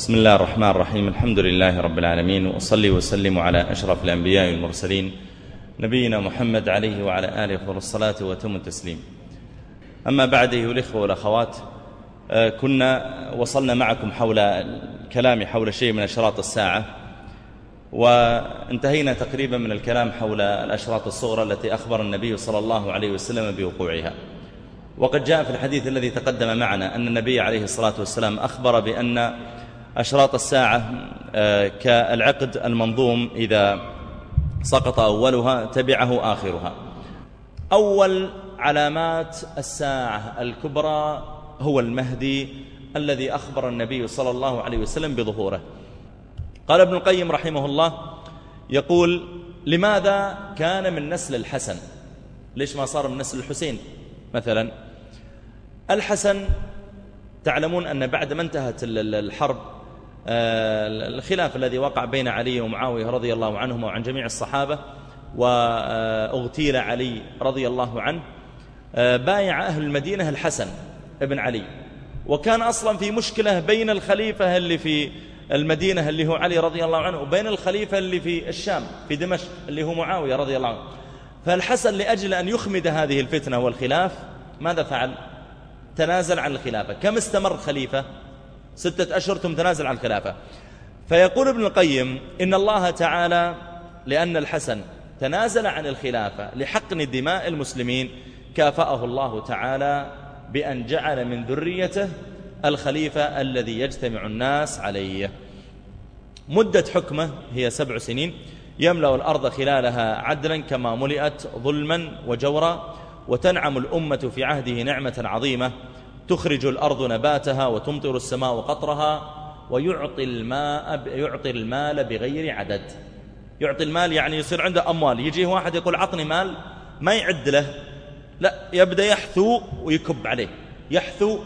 بسم الله الرحمن الرحيم الحمد لله رب العالمين وأصلي وسلم على أشرف الأنبياء والمرسلين نبينا محمد عليه وعلى آله أفضل الصلاة وتم التسليم أما بعد أيها الإخوة والأخوات كنا وصلنا معكم حول الكلام حول شيء من أشراط الساعة وانتهينا تقريبا من الكلام حول الأشراط الصغرى التي أخبر النبي صلى الله عليه وسلم بوقوعها وقد جاء في الحديث الذي تقدم معنا أن النبي عليه الصلاة والسلام أخبر بأن أشراط الساعة آه، كالعقد المنظوم إذا سقط أولها تبعه آخرها. أول علامات الساعة الكبرى هو المهدي الذي أخبر النبي صلى الله عليه وسلم بظهوره. قال ابن القيم رحمه الله يقول لماذا كان من نسل الحسن؟ ليش ما صار من نسل الحسين؟ مثلا الحسن تعلمون أن بعد ما انتهت الحرب الخلاف الذي وقع بين علي ومعاوية رضي الله عنهما وعن جميع الصحابة وأغتيل علي رضي الله عنه آه، بايع أهل المدينة الحسن ابن علي. وكان أصلا في مشكلة بين الخليفة اللي في المدينة اللي هو علي رضي الله عنه وبين الخليفة اللي في الشام في دمشق اللي هو معاوية رضي الله عنه. فالحسن لأجل أن يخمد هذه الفتنة والخلاف ماذا فعل؟ تنازل عن الخلافة. كم استمر خليفة؟ ستة أشهر ثم تنازل عن الخلافة فيقول ابن القيم إن الله تعالى لأن الحسن تنازل عن الخلافة لحقن دماء المسلمين كافأه الله تعالى بأن جعل من ذريته الخليفة الذي يجتمع الناس عليه. مدة حكمه هي سبع سنين يملأ الأرض خلالها عدلا كما ملئت ظلما وجورا وتنعم الأمة في عهده نعمة عظيمة. تخرج الأرض نباتها وتمطر السماء قطرها ويعطي الماء يعطي المال بغير عدد. يعطي المال يعني يصير عنده أموال. يجيه واحد يقول عطني مال ما يعد له. لا يبدأ يحثو ويكب عليه. يحثو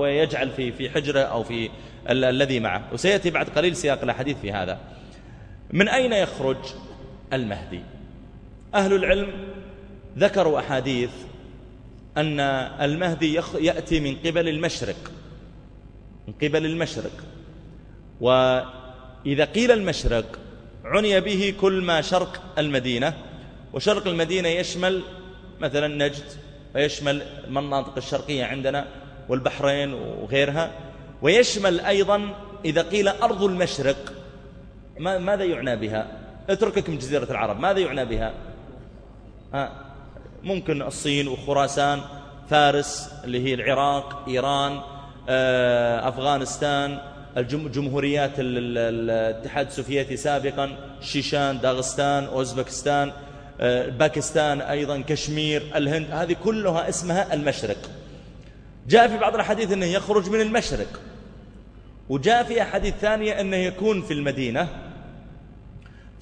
ويجعل في في حجره أو في الذي معه. وسيأتي بعد قليل سياق الحديث في هذا. من أين يخرج المهدي؟ أهل العلم ذكروا أحاديث أن المهدي يأتي من قبل المشرق من قبل المشرق. وإذا قيل المشرق عني به كل ما شرق المدينة. وشرق المدينة يشمل مثلا نجد ويشمل المناطق الشرقية عندنا والبحرين وغيرها. ويشمل أيضا إذا قيل أرض المشرق ماذا يعنى بها؟ اتركك من جزيرة العرب ماذا يعنى بها؟ ها؟ ممكن الصين وخراسان فارس اللي هي العراق إيران آه، أفغانستان الجمهوريات الاتحاد السوفيتي سابقا شيشان داغستان أوزبكستان آه، باكستان أيضا كشمير الهند هذه كلها اسمها المشرق. جاء في بعض الحديث أنه يخرج من المشرق وجاء في أحاديث ثانية أنه يكون في المدينة.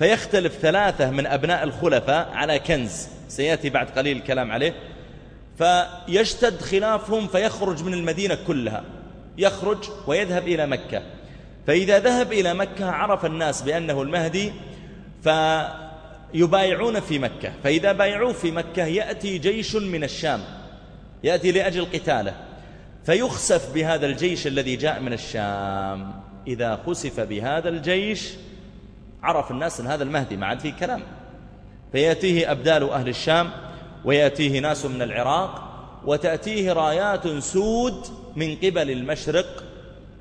فيختلف ثلاثة من أبناء الخلفاء على كنز. سيأتي بعد قليل الكلام عليه. فيشتد خلافهم فيخرج من المدينة كلها. يخرج ويذهب إلى مكة. فإذا ذهب إلى مكة عرف الناس بأنه المهدي فيبايعون في مكة. فإذا بايعوه في مكة يأتي جيش من الشام. يأتي لأجل قتاله. فيخسف بهذا الجيش الذي جاء من الشام. إذا خسف بهذا الجيش عرف الناس أن هذا المهدي ما عاد فيه كلام. فيأتيه أبدال أهل الشام ويأتيه ناس من العراق وتأتيه رايات سود من قبل المشرق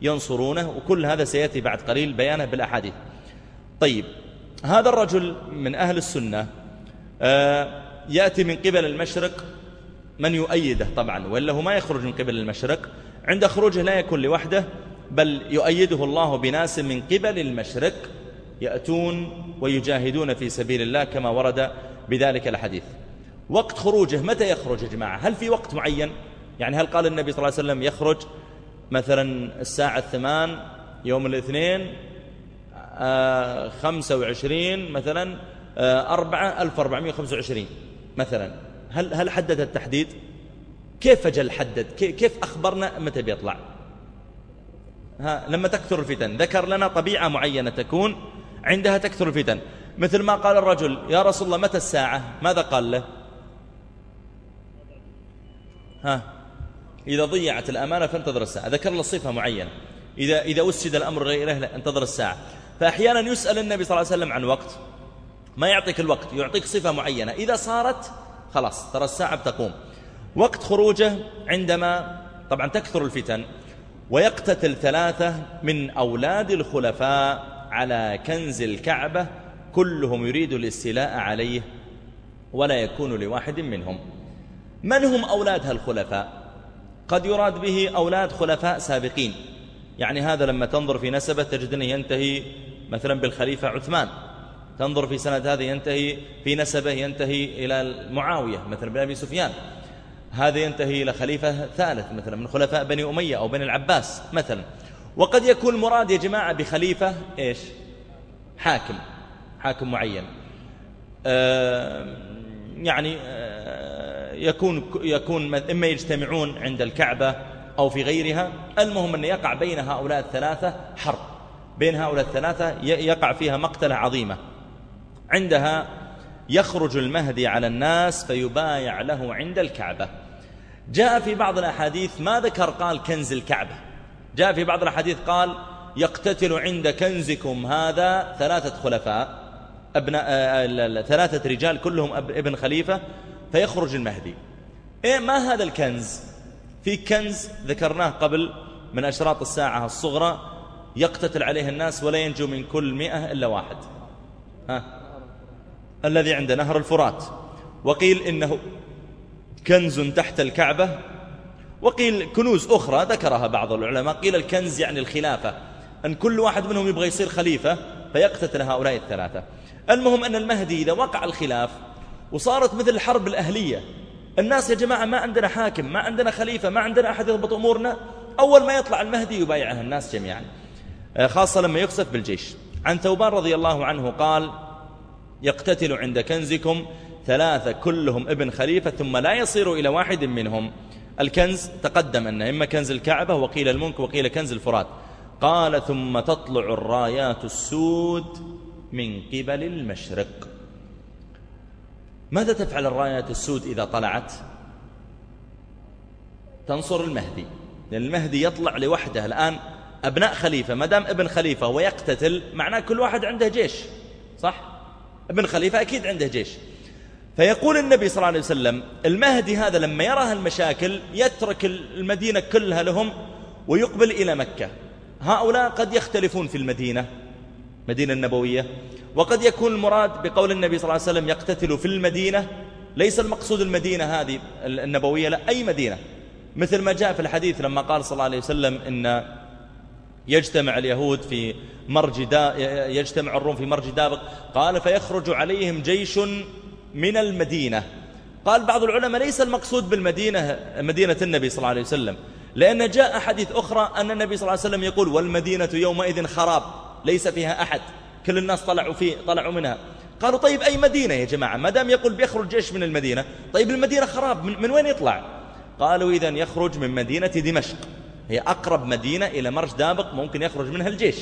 ينصرونه وكل هذا سيأتي بعد قليل بيانه بالأحاديث. طيب هذا الرجل من أهل السنة آه، يأتي من قبل المشرق من يؤيده طبعا وإلا هو ما يخرج من قبل المشرق. عند خروجه لا يكون لوحده بل يؤيده الله بناس من قبل المشرق يأتون ويجاهدون في سبيل الله كما ورد بذلك الحديث. وقت خروجه متى يخرج يا جماعة؟ هل في وقت معين؟ يعني هل قال النبي صلى الله عليه وسلم يخرج مثلا الساعة الثمان يوم الاثنين آه خمسة وعشرين مثلا آه أربعة ألف أربعمائة وخمسة وعشرين مثلا. هل, هل حدد التحديد؟ كيف أجل حدد؟ كيف أخبرنا؟ متى بيطلع؟ ها لما تكثر الفتن. ذكر لنا طبيعة معينة تكون عندها تكثر الفتن. مثل ما قال الرجل يا رسول الله متى الساعة؟ ماذا قال له؟ ها إذا ضيعت الأمانة فانتظر الساعة. ذكر له صفة معينة. إذا, إذا أسد الأمر غيره انتظر الساعة. فأحيانا يسأل النبي صلى الله عليه وسلم عن وقت. ما يعطيك الوقت يعطيك صفة معينة. إذا صارت خلاص ترى الساعة بتقوم. وقت خروجه عندما طبعا تكثر الفتن ويقتتل ثلاثة من أولاد الخلفاء على كنز الكعبة كلهم يريد الاستيلاء عليه ولا يكون لواحد منهم. من هم أولاد هالخلفاء؟ قد يراد به أولاد خلفاء سابقين. يعني هذا لما تنظر في نسبة تجد أنه ينتهي مثلا بالخليفة عثمان. تنظر في سنة هذا ينتهي في نسبة ينتهي إلى معاوية مثلا بن أبي سفيان. هذا ينتهي إلى خليفة ثالث مثلا من خلفاء بني أمية أو بني العباس مثلا. وقد يكون مراد يا جماعة بخليفة إيش؟ حاكم حاكم معين. يعني يكون يكون إما يجتمعون عند الكعبة أو في غيرها. المهم أن يقع بين هؤلاء الثلاثة حرب. بين هؤلاء الثلاثة يقع فيها مقتلة عظيمة. عندها يخرج المهدي على الناس فيبايع له عند الكعبة. جاء في بعض الأحاديث ما ذكر قال كنز الكعبة. جاء في بعض الأحاديث قال يقتتل عند كنزكم هذا ثلاثة خلفاء أبناء آه، ثلاثة رجال كلهم ابن خليفة فيخرج المهدي. إيه ما هذا الكنز؟ في كنز ذكرناه قبل من أشراط الساعة الصغرى يقتتل عليه الناس ولا ينجو من كل مئة إلا واحد. ها؟ الذي عند نهر الفرات. وقيل إنه كنز تحت الكعبة وقيل كنوز أخرى ذكرها بعض العلماء قيل الكنز يعني الخلافة. أن كل واحد منهم يبغى يصير خليفة فيقتتل هؤلاء الثلاثة. المهم أن المهدي إذا وقع الخلاف وصارت مثل الحرب الأهلية. الناس يا جماعة ما عندنا حاكم ما عندنا خليفة ما عندنا أحد يضبط أمورنا. أول ما يطلع المهدي يبايعها الناس جميعا. آه، خاصة لما يقصف بالجيش. عن ثوبان رضي الله عنه قال يقتتل عند كنزكم ثلاثة كلهم ابن خليفة ثم لا يصير إلى واحد منهم. الكنز تقدم أنه إما كنز الكعبة وقيل الملك وقيل كنز الفرات. قال ثم تطلع الرايات السود من قبل المشرق. ماذا تفعل الرايات السود إذا طلعت؟ تنصر المهدي. لأن المهدي يطلع لوحده. الآن أبناء خليفة ما دام ابن خليفة ويقتتل معناه كل واحد عنده جيش صح؟ ابن خليفة أكيد عنده جيش. فيقول النبي صلى الله عليه وسلم المهدي هذا لما يرى المشاكل يترك المدينة كلها لهم ويقبل إلى مكة. هؤلاء قد يختلفون في المدينة مدينة النبوية وقد يكون المراد بقول النبي صلى الله عليه وسلم يقتتل في المدينة ليس المقصود المدينة هذه النبوية لا أي مدينة. مثل ما جاء في الحديث لما قال صلى الله عليه وسلم إن يجتمع اليهود في مرج دا يجتمع الروم في مرج دابق قال فيخرج عليهم جيش من المدينة. قال بعض العلماء ليس المقصود بالمدينة مدينة النبي صلى الله عليه وسلم لأن جاء حديث أخرى أن النبي صلى الله عليه وسلم يقول والمدينة يومئذ خراب ليس فيها أحد كل الناس طلعوا, فيه طلعوا منها. قالوا طيب أي مدينة يا جماعة؟ ما دام يقول بيخرج جيش من المدينة؟ طيب المدينة خراب من, من وين يطلع؟ قالوا إذا يخرج من مدينة دمشق هي أقرب مدينة إلى مرج دابق ممكن يخرج منها الجيش.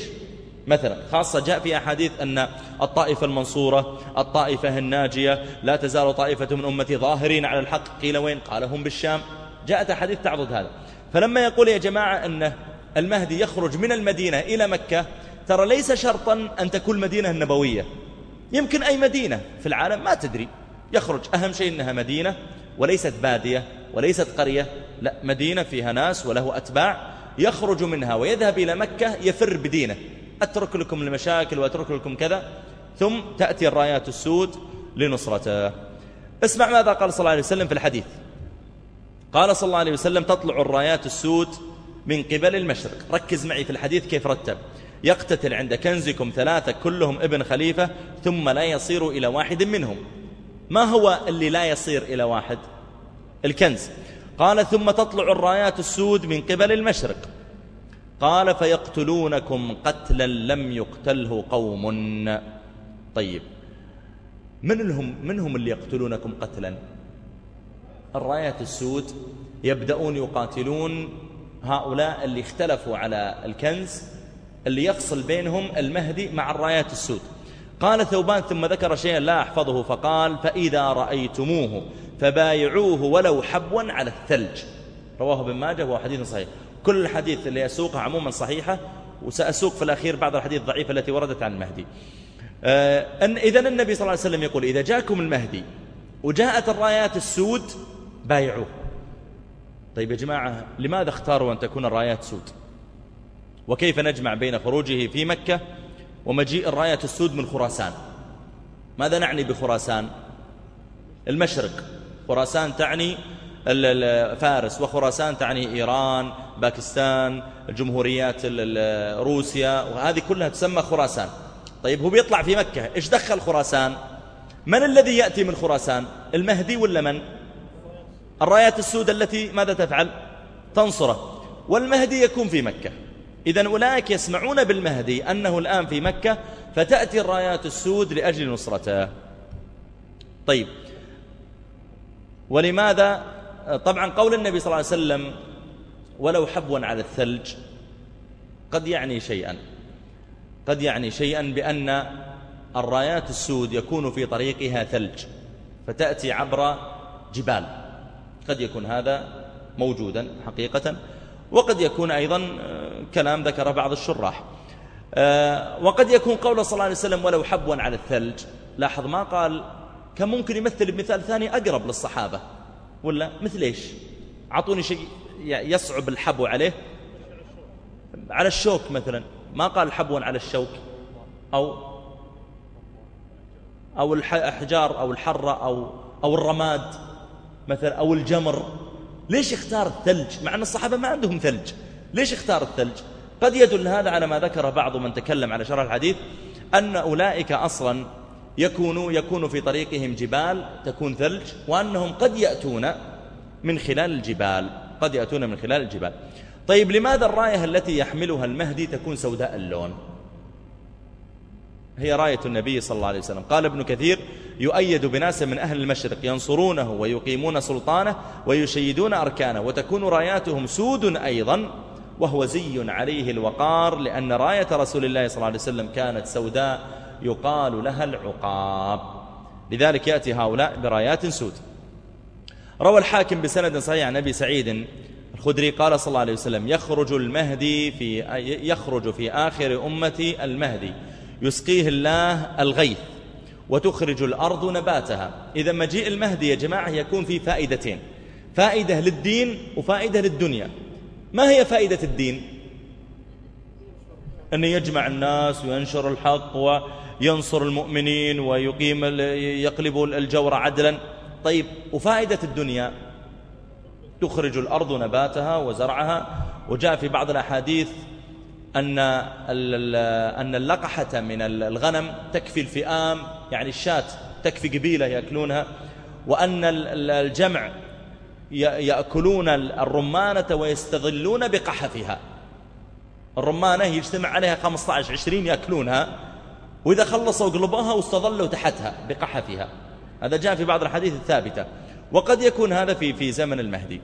مثلا خاصة جاء في أحاديث أن الطائفة المنصورة الطائفة الناجية لا تزال طائفة من أمتي ظاهرين على الحق قيل وين؟ قال هم بالشام. جاءت أحاديث تعضد هذا. فلما يقول يا جماعة أن المهدي يخرج من المدينة إلى مكة ترى ليس شرطا أن تكون المدينة النبوية يمكن أي مدينة في العالم ما تدري. يخرج. أهم شيء أنها مدينة وليست بادية وليست قرية. لا مدينة فيها ناس وله أتباع. يخرج منها ويذهب إلى مكة يفر بدينه. أترك لكم المشاكل وأترك لكم كذا. ثم تأتي الرايات السود لنصرته. اسمع ماذا قال صلى الله عليه وسلم في الحديث. قال صلى الله عليه وسلم تطلع الرايات السود من قبل المشرق. ركز معي في الحديث كيف رتب. يقتتل عند كنزكم ثلاثة كلهم ابن خليفة ثم لا يصير إلى واحد منهم. ما هو اللي لا يصير إلى واحد؟ الكنز. قال ثم تطلع الرايات السود من قبل المشرق. قال فيقتلونكم قتلا لم يقتله قوم. طيب من هم, من هم اللي يقتلونكم قتلا؟ الرايات السود يبدأون يقاتلون هؤلاء اللي اختلفوا على الكنز اللي يفصل بينهم المهدي مع الرايات السود. قال ثوبان ثم ذكر شيئا لا أحفظه فقال فإذا رأيتموه فبايعوه ولو حبوا على الثلج. رواه ابن ماجه وهو حديث صحيح. كل الحديث اللي أسوقها عموما صحيحة وسأسوق في الأخير بعض الحديث الضعيفة التي وردت عن المهدي. آه، أن إذن النبي صلى الله عليه وسلم يقول إذا جاءكم المهدي وجاءت الرايات السود بايعوه. طيب يا جماعة لماذا اختاروا أن تكون الرايات سود؟ وكيف نجمع بين خروجه في مكة ومجيء الرايات السود من خراسان؟ ماذا نعني بخراسان؟ المشرق. خراسان تعني فارس وخراسان تعني إيران باكستان الجمهوريات روسيا وهذه كلها تسمى خراسان. طيب هو بيطلع في مكة إيش دخل خراسان؟ من الذي يأتي من خراسان؟ المهدي ولا من؟ الرايات السود التي ماذا تفعل؟ تنصره. والمهدي يكون في مكة. إذا أولئك يسمعون بالمهدي أنه الآن في مكة فتأتي الرايات السود لأجل نصرته. طيب ولماذا طبعا قول النبي صلى الله عليه وسلم ولو حبوا على الثلج قد يعني شيئا. قد يعني شيئا بأن الرايات السود يكون في طريقها ثلج فتأتي عبر جبال. قد يكون هذا موجودا حقيقة وقد يكون أيضا آه، كلام ذكر بعض الشراح. آه، وقد يكون قول صلى الله عليه وسلم ولو حبوا على الثلج لاحظ ما قال كان ممكن يمثل بمثال ثاني أقرب للصحابة ولا مثل إيش؟ أعطوني شيء يصعب الحبو عليه. على الشوك مثلا ما قال حبوا على الشوك. أو أو الأحجار أو الحرة أو, أو الرماد مثلا أو الجمر. ليش اختار الثلج؟ مع أن الصحابة ما عندهم ثلج. ليش اختار الثلج؟ قد يدل هذا على ما ذكر بعض من تكلم على شرح الحديث أن أولئك أصلا يكونوا يكون في طريقهم جبال تكون ثلج وأنهم قد يأتون من خلال الجبال قد يأتون من خلال الجبال. طيب لماذا الراية التي يحملها المهدي تكون سوداء اللون؟ هي راية النبي صلى الله عليه وسلم. قال ابن كثير يؤيد بناس من أهل المشرق ينصرونه ويقيمون سلطانه ويشيدون أركانه وتكون راياتهم سود أيضا وهو زي عليه الوقار لأن راية رسول الله صلى الله عليه وسلم كانت سوداء يقال لها العقاب. لذلك يأتي هؤلاء برايات سود. روى الحاكم بسند صحيح عن أبي سعيد الخدري قال صلى الله عليه وسلم يخرج المهدي في يخرج في آخر أمتي المهدي يسقيه الله الغيث وتخرج الأرض نباتها. إذا مجيء المهدي يا جماعة يكون في فائدتين فائدة للدين وفائدة للدنيا. ما هي فائدة الدين؟ أن يجمع الناس وينشر الحق وينصر المؤمنين ويقيم يقلب الجور عدلا. طيب وفائدة الدنيا؟ تخرج الأرض نباتها وزرعها. وجاء في بعض الأحاديث أن أن اللقحة من الغنم تكفي الفئام يعني الشاة تكفي قبيلة يأكلونها. وأن الجمع يأكلون الرمانة ويستظلون بقحفها. الرمانة يجتمع عليها 15 20 يأكلونها وإذا خلصوا قلبوها واستظلوا تحتها بقحفها. هذا جاء في بعض الحديث الثابتة. وقد يكون هذا في في زمن المهدي.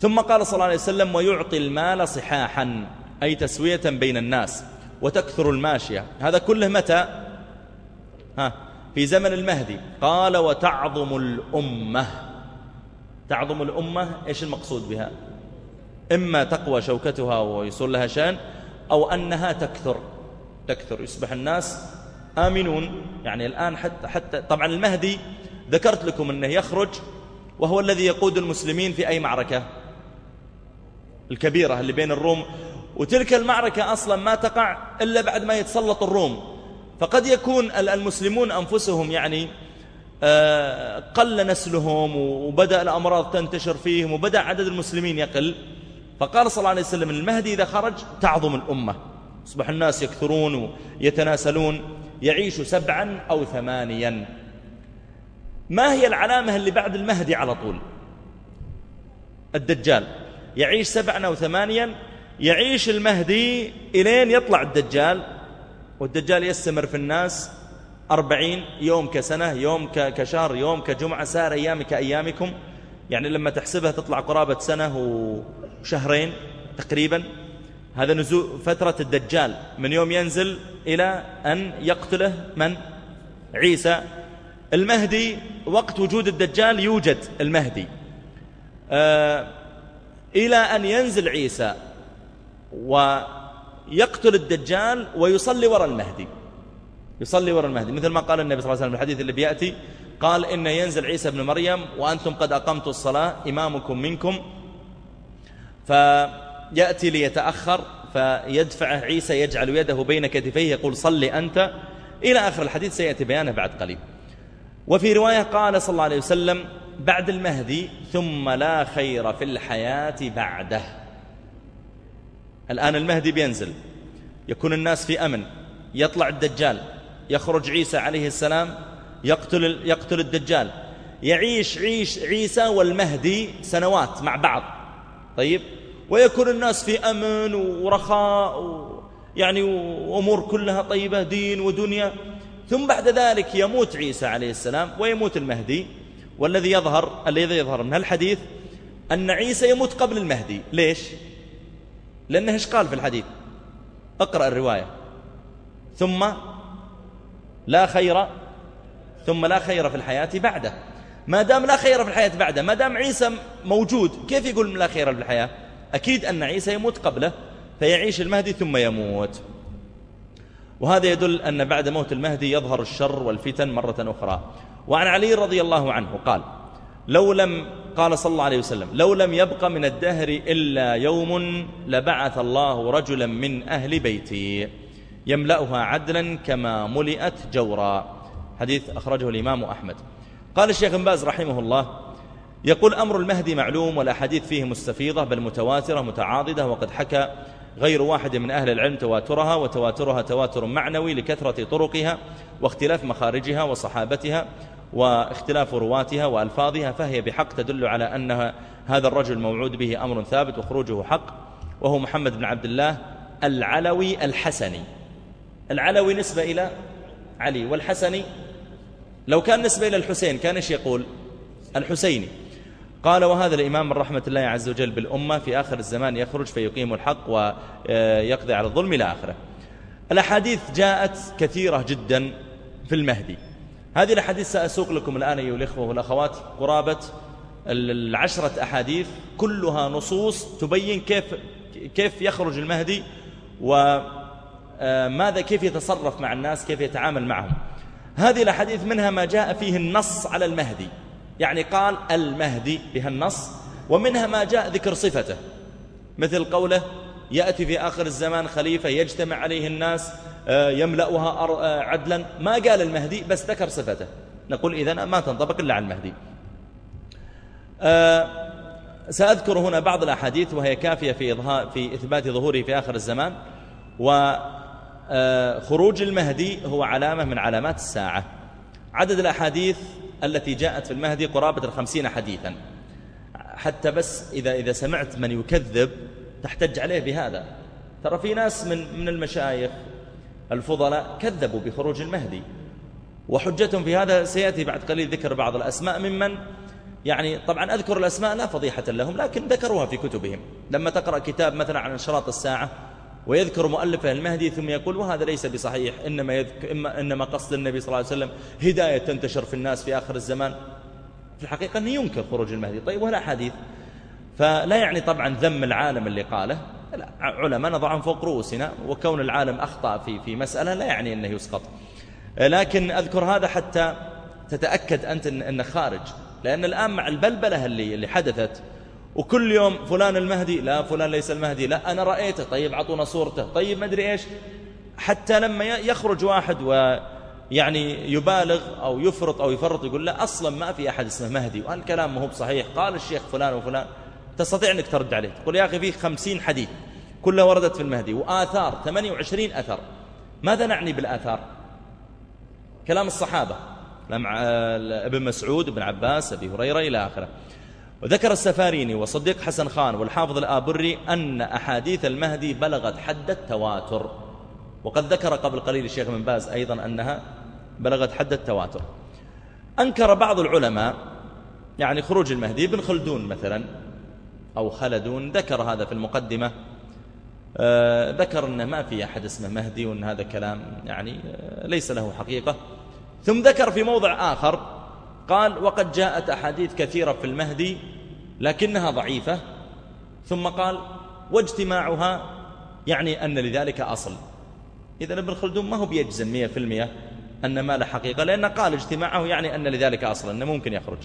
ثم قال صلى الله عليه وسلم ويعطي المال صحاحا أي تسوية بين الناس وتكثر الماشية. هذا كله متى؟ ها في زمن المهدي. قال وتعظم الأمة. تعظم الأمة إيش المقصود بها؟ إما تقوى شوكتها ويصل لها شأن أو أنها تكثر. تكثر يصبح الناس آمنون. يعني الآن حتى, حتى طبعا المهدي ذكرت لكم أنه يخرج وهو الذي يقود المسلمين في أي معركة؟ الكبيرة اللي بين الروم. وتلك المعركة أصلا ما تقع إلا بعد ما يتسلط الروم. فقد يكون المسلمون أنفسهم يعني آه، قل نسلهم وبدأ الأمراض تنتشر فيهم وبدأ عدد المسلمين يقل. فقال صلى الله عليه وسلم المهدي إذا خرج تعظم الأمة. أصبح الناس يكثرون ويتناسلون يعيش سبعا أو ثمانيا. ما هي العلامة اللي بعد المهدي على طول؟ الدجال. يعيش سبعا أو ثمانيا يعيش المهدي إلين يطلع الدجال. والدجال يستمر في الناس أربعين يوم كسنة يوم كشهر يوم كجمعة سار أيام كأيامكم. يعني لما تحسبها تطلع قرابة سنة وشهرين تقريبا. هذا نزول فترة الدجال. من يوم ينزل إلى أن يقتله من؟ عيسى. المهدي وقت وجود الدجال يوجد المهدي. آه إلى أن ينزل عيسى ويقتل الدجال ويصلي وراء المهدي. يصلي وراء المهدي. مثل ما قال النبي صلى الله عليه وسلم في الحديث اللي بيأتي قال إن ينزل عيسى بن مريم وأنتم قد أقمتوا الصلاة إمامكم منكم. فيأتي ليتأخر فيدفعه عيسى يجعل يده بين كتفيه يقول صل أنت. إلى آخر الحديث سيأتي بيانه بعد قليل. وفي رواية قال صلى الله عليه وسلم بعد المهدي ثم لا خير في الحياة بعده. الآن المهدي بينزل. يكون الناس في أمن. يطلع الدجال. يخرج عيسى عليه السلام. يقتل, يقتل الدجال. يعيش عيش عيسى والمهدي سنوات مع بعض. طيب؟ ويكون الناس في أمن ورخاء يعني وأمور كلها طيبة دين ودنيا. ثم بعد ذلك يموت عيسى عليه السلام ويموت المهدي. والذي يظهر الذي يظهر من الحديث أن عيسى يموت قبل المهدي. ليش؟ لأنه إيش قال في الحديث؟ اقرأ الرواية. ثم لا خير ثم لا خير في الحياة بعده. ما دام لا خير في الحياة بعده ما دام عيسى موجود كيف يقول لا خير في الحياة؟ أكيد أن عيسى يموت قبله فيعيش المهدي ثم يموت. وهذا يدل أن بعد موت المهدي يظهر الشر والفتن مرة أخرى. وعن علي رضي الله عنه قال لو لم قال صلى الله عليه وسلم لو لم يبق من الدهر إلا يوم لبعث الله رجلا من أهل بيتي يملأها عدلا كما ملئت جورا. حديث أخرجه الإمام أحمد. قال الشيخ باز رحمه الله يقول أمر المهدي معلوم والأحاديث فيه مستفيضة بل متواترة متعاضدة وقد حكى غير واحد من أهل العلم تواترها وتواترها تواتر معنوي لكثرة طرقها واختلاف مخارجها وصحابتها واختلاف رواتها وألفاظها فهي بحق تدل على أن هذا الرجل موعود به أمر ثابت وخروجه حق وهو محمد بن عبد الله العلوي الحسني. العلوي نسبة إلى علي والحسني لو كان نسبة إلى الحسين كان إيش يقول؟ الحسيني. قال وهذا الإمام من رحمة الله عز وجل بالأمة في آخر الزمان يخرج فيقيم الحق ويقضي على الظلم إلى آخره. الأحاديث جاءت كثيرة جدا في المهدي. هذه الأحاديث سأسوق لكم الآن أيها الإخوة والأخوات. قرابة العشرة أحاديث كلها نصوص تبين كيف كيف يخرج المهدي وماذا كيف يتصرف مع الناس كيف يتعامل معهم. هذه الأحاديث منها ما جاء فيه النص على المهدي. يعني قال المهدي بها النص ومنها ما جاء ذكر صفته. مثل قوله يأتي في آخر الزمان خليفة يجتمع عليه الناس آه، يملأها آه، عدلا. ما قال المهدي بس ذكر صفته. نقول إذن ما تنطبق إلا على المهدي. آه، سأذكر هنا بعض الأحاديث وهي كافية في, في إثبات ظهوره في آخر الزمان. وخروج المهدي هو علامة من علامات الساعة. عدد الأحاديث التي جاءت في المهدي قرابة الخمسين حديثا. حتى بس إذا, إذا سمعت من يكذب تحتج عليه بهذا. ترى في ناس من, من المشايخ الفضلاء كذبوا بخروج المهدي. وحجتهم في هذا سيأتي بعد قليل ذكر بعض الأسماء ممن يعني طبعا أذكر الأسماء لا فضيحة لهم لكن ذكروها في كتبهم. لما تقرأ كتاب مثلا عن إنشراط الساعة ويذكر مؤلفه المهدي ثم يقول وهذا ليس بصحيح إنما, يذكر إما إنما قصد النبي صلى الله عليه وسلم هداية تنتشر في الناس في آخر الزمان. في الحقيقة أنه ينكر خروج المهدي. طيب ولا حديث فلا يعني طبعا ذم العالم اللي قاله. علماء نضعهم فوق رؤوسنا وكون العالم أخطأ في, في مسألة لا يعني أنه يسقط. لكن أذكر هذا حتى تتأكد أنت أنه خارج. لأن الآن مع البلبلة اللي, اللي حدثت وكل يوم فلان المهدي لا فلان ليس المهدي لا أنا رأيته طيب عطونا صورته طيب ما أدري إيش. حتى لما يخرج واحد ويعني يبالغ أو يفرط أو يفرط يقول لا أصلا ما في أحد اسمه مهدي والكلام ما هو بصحيح. قال الشيخ فلان وفلان تستطيع أنك ترد عليه تقول يا أخي فيه خمسين حديث كلها وردت في المهدي وآثار 28 أثر. ماذا نعني بالآثار؟ كلام الصحابة ابن مسعود ابن عباس أبي هريرة إلى آخره. وذكر السفاريني وصديق حسن خان والحافظ الآبري أن أحاديث المهدي بلغت حد التواتر. وقد ذكر قبل قليل الشيخ من باز أيضا أنها بلغت حد التواتر. أنكر بعض العلماء يعني خروج المهدي ابن خلدون مثلا أو خلدون ذكر هذا في المقدمة. آه ذكر أنه ما في أحد اسمه مهدي وأن هذا كلام يعني آه ليس له حقيقة. ثم ذكر في موضع آخر قال وقد جاءت أحاديث كثيرة في المهدي لكنها ضعيفة. ثم قال واجتماعها يعني أن لذلك أصل. إذا ابن خلدون ما هو بيجزم مية في المية أن ما له حقيقة لأن قال اجتماعه يعني أن لذلك أصل أنه ممكن يخرج.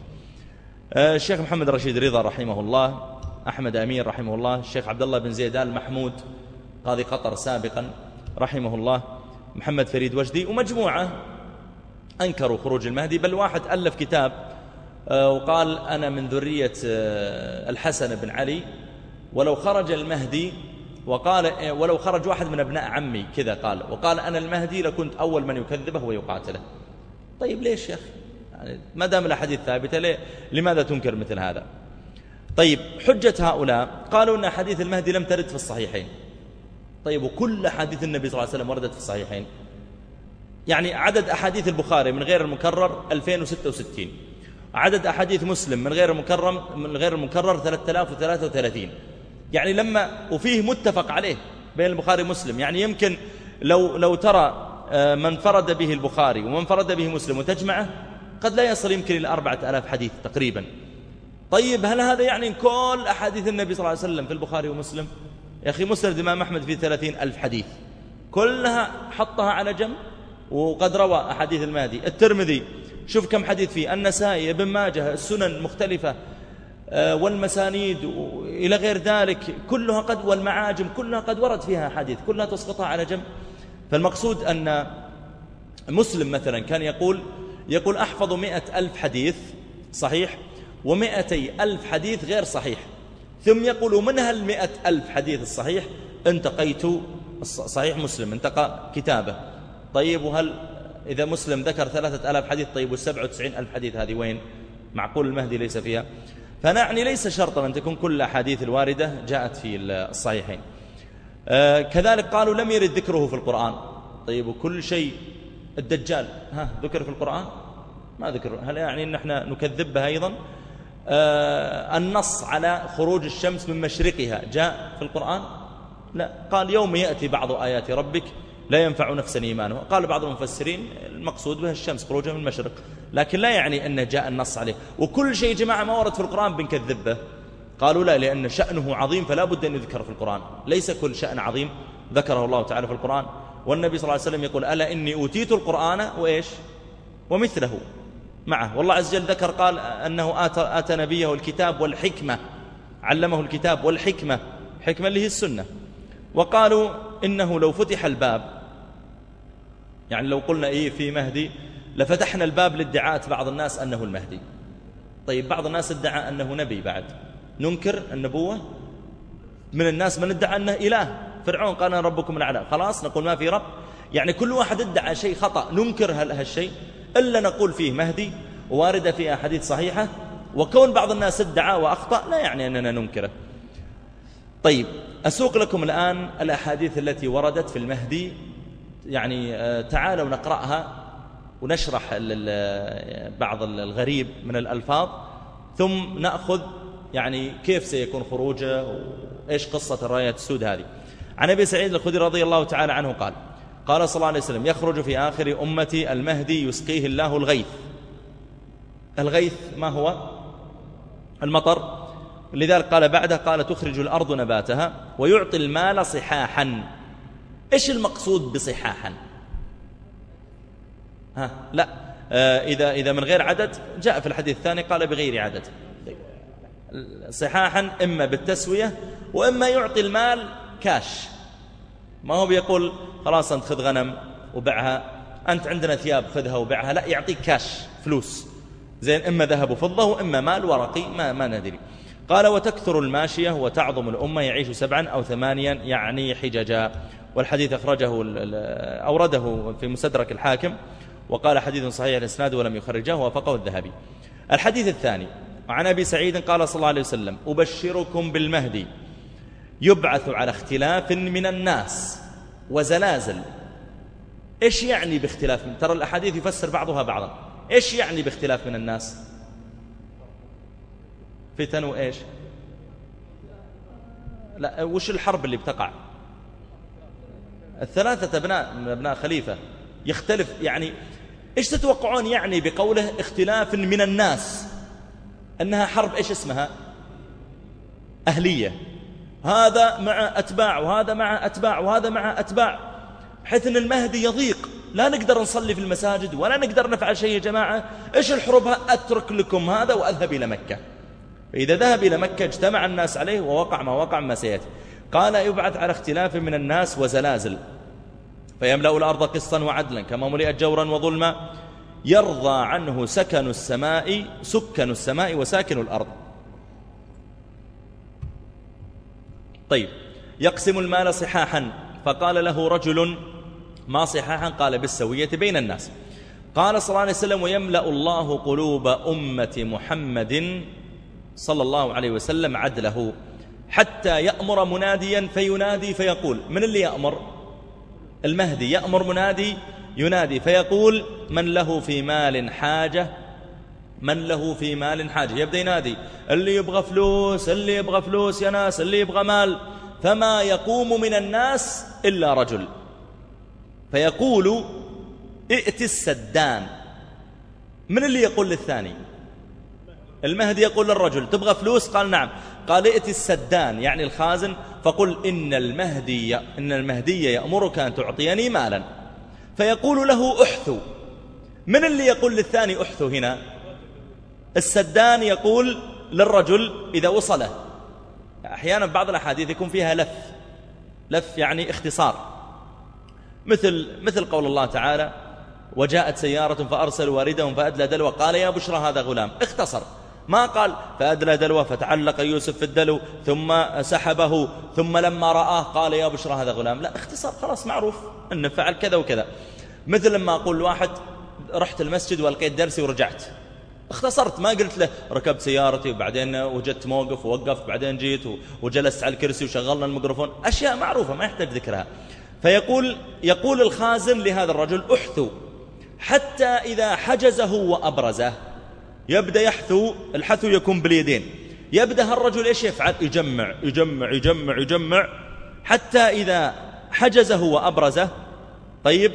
آه، الشيخ محمد رشيد رضا رحمه الله أحمد أمير رحمه الله الشيخ عبد الله بن زيد آل محمود قاضي قطر سابقا رحمه الله محمد فريد وجدي ومجموعة أنكروا خروج المهدي بل واحد ألف كتاب آه، وقال أنا من ذرية آه، الحسن بن علي ولو خرج المهدي وقال آه، ولو خرج واحد من أبناء عمي كذا قال وقال أنا المهدي لكنت أول من يكذبه ويقاتله. طيب ليش يا أخي؟ يعني ما دام الأحاديث ثابتة ليه؟ لماذا تنكر مثل هذا؟ طيب حجة هؤلاء قالوا أن حديث المهدي لم ترد في الصحيحين. طيب وكل حديث النبي صلى الله عليه وسلم وردت في الصحيحين. يعني عدد أحاديث البخاري من غير المكرر 2066 عدد أحاديث مسلم من غير المكرم من غير المكرر 3033 يعني لما وفيه متفق عليه بين البخاري ومسلم. يعني يمكن لو لو ترى آه، من فرد به البخاري ومن فرد به مسلم وتجمعه قد لا يصل يمكن إلى أربعة ألاف حديث تقريبا. طيب هل هذا يعني كل أحاديث النبي صلى الله عليه وسلم في البخاري ومسلم؟ يا أخي مسند الإمام أحمد فيه ثلاثين ألف حديث. كلها حطها على جنب؟ وقد روى أحاديث المهدي. الترمذي شوف كم حديث فيه. النسائي ابن ماجه السنن مختلفة آه، والمسانيد إلى غير ذلك كلها قد والمعاجم كلها قد ورد فيها حديث كلها تسقطها على جنب فالمقصود أن مسلم مثلا كان يقول يقول أحفظ مئة ألف حديث صحيح ومئتي ألف حديث غير صحيح. ثم يقول من هالمئة ألف حديث الصحيح انتقيت صحيح مسلم انتقى كتابه. طيب وهل إذا مسلم ذكر ثلاثة ألاف حديث طيب والسبع وتسعين ألف حديث هذه وين؟ معقول المهدي ليس فيها. فنعني ليس شرطا أن تكون كل أحاديث الواردة جاءت في الصحيحين. آه كذلك قالوا لم يرد ذكره في القرآن. طيب وكل شيء الدجال ها ذكر في القرآن؟ ما ذكر. هل يعني أن إحنا نكذب أيضا؟ آه النص على خروج الشمس من مشرقها جاء في القرآن؟ لا. قال يوم يأتي بعض آيات ربك لا ينفع نفسا إيمانه قال بعض المفسرين المقصود بها الشمس خروجها من المشرق. لكن لا يعني أن جاء النص عليه. وكل شيء جماعة ما ورد في القرآن بنكذب به قالوا لا لأن شأنه عظيم فلا بد أن يذكر في القرآن. ليس كل شأن عظيم ذكره الله تعالى في القرآن. والنبي صلى الله عليه وسلم يقول ألا إني أوتيت القرآن وإيش؟ ومثله معه. والله عز وجل ذكر قال أنه آتى, آتى نبيه الكتاب والحكمة علمه الكتاب والحكمة. حكمة اللي هي السنة. وقالوا إنه لو فتح الباب. يعني لو قلنا إيه في مهدي لفتحنا الباب لادعاء بعض الناس أنه المهدي. طيب بعض الناس ادعى أنه نبي بعد. ننكر النبوة؟ من الناس من ادعى أنه إله. فرعون قال أنا ربكم الأعلى. خلاص نقول ما في رب. يعني كل واحد ادعى شيء خطأ. ننكر هالشيء. إلا نقول فيه مهدي. واردة في أحاديث صحيحة. وكون بعض الناس ادعى وأخطأ لا يعني أننا ننكره. طيب أسوق لكم الآن الأحاديث التي وردت في المهدي. يعني آه، تعالوا نقرأها ونشرح بعض الغريب من الألفاظ. ثم نأخذ يعني كيف سيكون خروجه وإيش قصة الراية السود هذه. عن أبي سعيد الخدري رضي الله تعالى عنه قال قال صلى الله عليه وسلم يخرج في آخر أمتي المهدي يسقيه الله الغيث. الغيث ما هو؟ المطر. لذلك قال بعده قال تخرج الأرض نباتها ويعطي المال صحاحا. إيش المقصود بصحاحا؟ ها لا آه إذا, إذا من غير عدد جاء في الحديث الثاني قال بغير عدد. صحاحا إما بالتسوية وإما يعطي المال كاش ما هو بيقول خلاص أنت خذ غنم وبعها أنت عندنا ثياب خذها وبعها لا يعطيك كاش فلوس. زين إما ذهب وفضة وإما مال ورقي ما, ما ندري. قال وتكثر الماشية وتعظم الأمة يعيش سبعا أو ثمانيا يعني حججا. والحديث أخرجه أورده في مسدرك الحاكم وقال حديث صحيح الإسناد ولم يخرجه وفقه الذهبي. الحديث الثاني عن أبي سعيد قال صلى الله عليه وسلم أبشركم بالمهدي يبعث على اختلاف من الناس وزلازل. إيش يعني باختلاف؟ من ترى الأحاديث يفسر بعضها بعضا. إيش يعني باختلاف من الناس؟ فتن وإيش لا وش الحرب اللي بتقع؟ الثلاثة أبناء من أبناء خليفة. يختلف يعني إيش تتوقعون يعني بقوله اختلاف من الناس؟ أنها حرب إيش اسمها؟ أهلية. هذا مع أتباع وهذا مع أتباع وهذا مع أتباع. بحيث أن المهدي يضيق. لا نقدر نصلي في المساجد ولا نقدر نفعل شيء يا جماعة. إيش الحروب؟ أترك لكم هذا وأذهب إلى مكة. فإذا ذهب إلى مكة اجتمع الناس عليه ووقع ما وقع ما سيأتي. قال يبعث على اختلاف من الناس وزلازل. فيملأ الأرض قسطا وعدلا كما ملئت جورا وظلما. يرضى عنه سكن السماء سكن السماء وساكن الأرض. طيب يقسم المال صحاحا. فقال له رجل ما صحاحا؟ قال بالسوية بين الناس. قال صلى الله عليه وسلم ويملأ الله قلوب أمة محمد صلى الله عليه وسلم عدله. حتى يأمر مناديا فينادي فيقول. من اللي يأمر؟ المهدي. يأمر منادي ينادي فيقول من له في مال حاجة؟ من له في مال حاجة؟ يبدأ ينادي. اللي يبغى فلوس اللي يبغى فلوس يا ناس اللي يبغى مال. فما يقوم من الناس إلا رجل. فيقول ائت السدان. من اللي يقول للثاني؟ المهدي يقول للرجل تبغى فلوس؟ قال نعم. قال ائت السدان. يعني الخازن. فقل إن المهدي, إن المهدي يأمرك أن تعطيني مالا. فيقول له أحثو من اللي يقول للثاني أحثو هنا؟ السدان يقول للرجل إذا وصله. أحيانا بعض الأحاديث يكون فيها لف. لف يعني اختصار. مثل مثل قول الله تعالى وجاءت سيارة فأرسل واردهم فأدلى دلوة قال يا بشرى هذا غلام. اختصر. ما قال؟ فأدلى دلوة فتعلق يوسف في الدلو ثم سحبه ثم لما رآه قال يا بشرى هذا غلام. لا اختصار خلاص معروف أنه فعل كذا وكذا. مثل لما أقول لواحد رحت المسجد والقيت درسي ورجعت. اختصرت ما قلت له ركبت سيارتي وبعدين وجدت موقف ووقفت بعدين جيت وجلست على الكرسي وشغلنا الميكروفون. أشياء معروفة ما يحتاج ذكرها. فيقول يقول الخازن لهذا الرجل احثو حتى إذا حجزه وأبرزه. يبدأ يحثو الحثو يكون باليدين. يبدأ الرجل إيش يفعل؟ يجمع يجمع يجمع يجمع حتى إذا حجزه وأبرزه طيب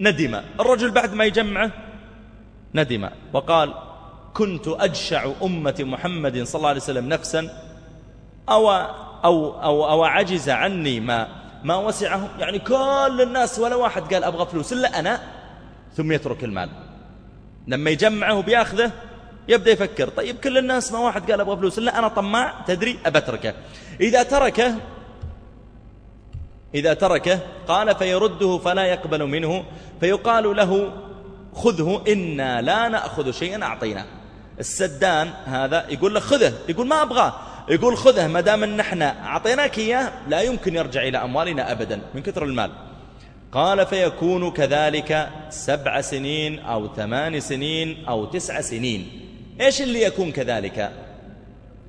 ندم. الرجل بعد ما يجمعه ندم. وقال كنت أجشع أمة محمد صلى الله عليه وسلم نفسا أو, أو, أو, أو عجز عني ما, ما وسعهم؟ يعني كل الناس ولا واحد قال أبغى فلوس إلا أنا ثم يترك المال. لما يجمعه بياخذه يبدأ يفكر طيب كل الناس ما واحد قال أبغى فلوس إلا أنا طماع تدري أبتركه. إذا تركه إذا تركه قال فيرده فلا يقبل منه فيقال له خذه إنا لا نأخذ شيئا أعطينا السدان هذا يقول له خذه يقول ما أبغاه. يقول خذه ما دام إن إحنا أعطيناك إياه لا يمكن يرجع إلى أموالنا ابدا من كثر المال. قال فيكون كذلك سبع سنين أو ثمان سنين أو تسع سنين. إيش اللي يكون كذلك؟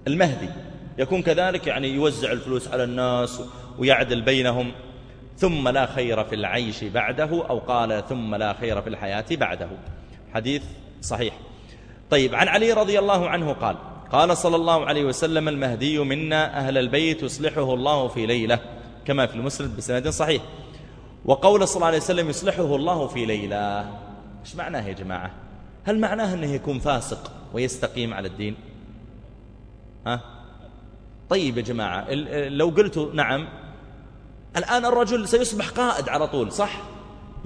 المهدي. يكون كذلك يعني يوزع الفلوس على الناس ويعدل بينهم. ثم لا خير في العيش بعده أو قال ثم لا خير في الحياة بعده. حديث صحيح. طيب عن علي رضي الله عنه قال قال صلى الله عليه وسلم المهدي منا أهل البيت يصلحه الله في ليلة كما في المسند بسند صحيح. وقول صلى الله عليه وسلم يصلحه الله في ليلة. إيش معناه يا جماعة؟ هل معناه أنه يكون فاسق ويستقيم على الدين؟ ها؟ طيب يا جماعة لو قلت نعم الآن الرجل سيصبح قائد على طول صح؟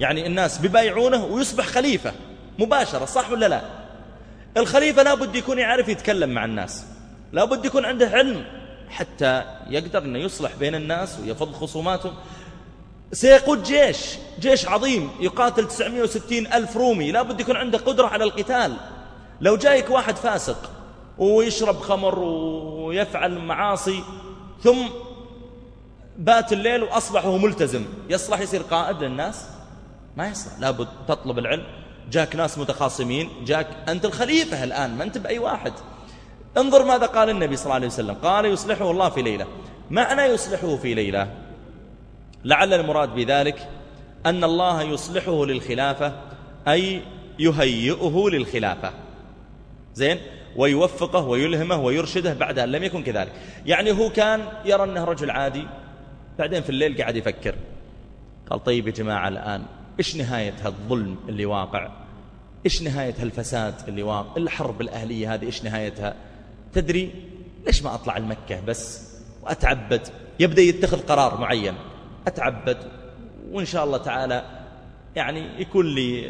يعني الناس بيبايعونه ويصبح خليفة مباشرة صح ولا لا؟ الخليفة لابد يكون يعرف يتكلم مع الناس لابد يكون عنده علم حتى يقدر أنه يصلح بين الناس ويفض خصوماتهم. سيقود جيش جيش عظيم يقاتل 960 ألف رومي. لابد يكون عنده قدرة على القتال. لو جايك واحد فاسق ويشرب خمر ويفعل معاصي ثم بات الليل وأصبح هو ملتزم يصلح يصير قائد للناس؟ ما يصلح. لابد تطلب العلم. جاك ناس متخاصمين. جاك أنت الخليفة الآن ما أنت بأي واحد. انظر ماذا قال النبي صلى الله عليه وسلم. قال يصلحه الله في ليلة. معنى يصلحه في ليلة؟ لعل المراد بذلك أن الله يصلحه للخلافة أي يهيئه للخلافة. زين؟ ويوفقه ويلهمه ويرشده بعد أن لم يكن كذلك. يعني هو كان يرى أنه رجل عادي بعدين في الليل قاعد يفكر. قال طيب يا جماعة الآن إيش نهاية هالظلم اللي واقع؟ إيش نهاية هالفساد اللي واقع؟ الحرب الأهلية هذه إيش نهايتها؟ تدري؟ ليش ما أطلع المكة بس وأتعبد؟ يبدأ يتخذ قرار معين. أتعبد وإن شاء الله تعالى يعني يكون لي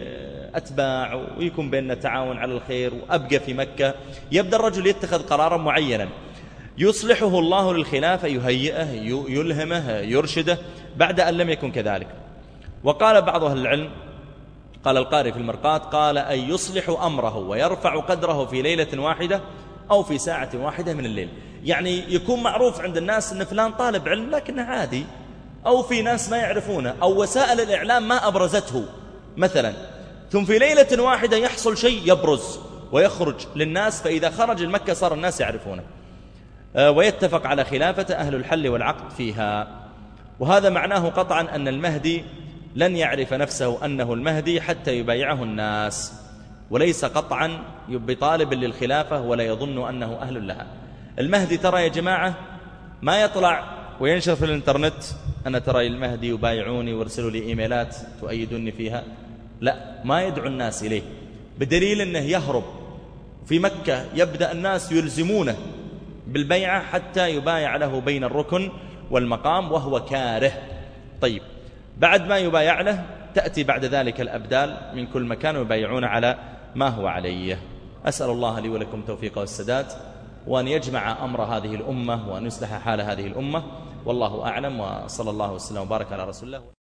أتباع ويكون بيننا تعاون على الخير وأبقى في مكة. يبدأ الرجل يتخذ قرارا معينا. يصلحه الله للخلافة يهيئه يلهمه يرشده بعد أن لم يكن كذلك. وقال بعض أهل العلم قال القاري في المرقات قال أن يصلح أمره ويرفع قدره في ليلة واحدة أو في ساعة واحدة من الليل. يعني يكون معروف عند الناس أن فلان طالب علم لكنه عادي. أو في ناس ما يعرفونه أو وسائل الإعلام ما أبرزته. مثلا ثم في ليلة واحدة يحصل شيء يبرز ويخرج للناس فإذا خرج المكة صار الناس يعرفونه. آه، ويتفق على خلافة أهل الحل والعقد فيها. وهذا معناه قطعا أن المهدي لن يعرف نفسه أنه المهدي حتى يبايعه الناس. وليس قطعا بطالب للخلافة ولا يظن أنه أهل لها. المهدي ترى يا جماعة ما يطلع وينشر في الإنترنت. أنا ترى المهدي يبايعوني وارسلوا لي إيميلات تؤيدوني فيها. لا ما يدعو الناس إليه. بدليل أنه يهرب. في مكة يبدأ الناس يلزمونه بالبيعة حتى يبايع له بين الركن والمقام وهو كاره. طيب بعد ما يبايع له تأتي بعد ذلك الأبدال من كل مكان ويبايعون على ما هو عليه. أسأل الله لي ولكم توفيق والسداد وأن يجمع أمر هذه الأمة وأن يصلح حال هذه الأمة. والله أعلم وصلى الله وسلم وبارك على رسول الله.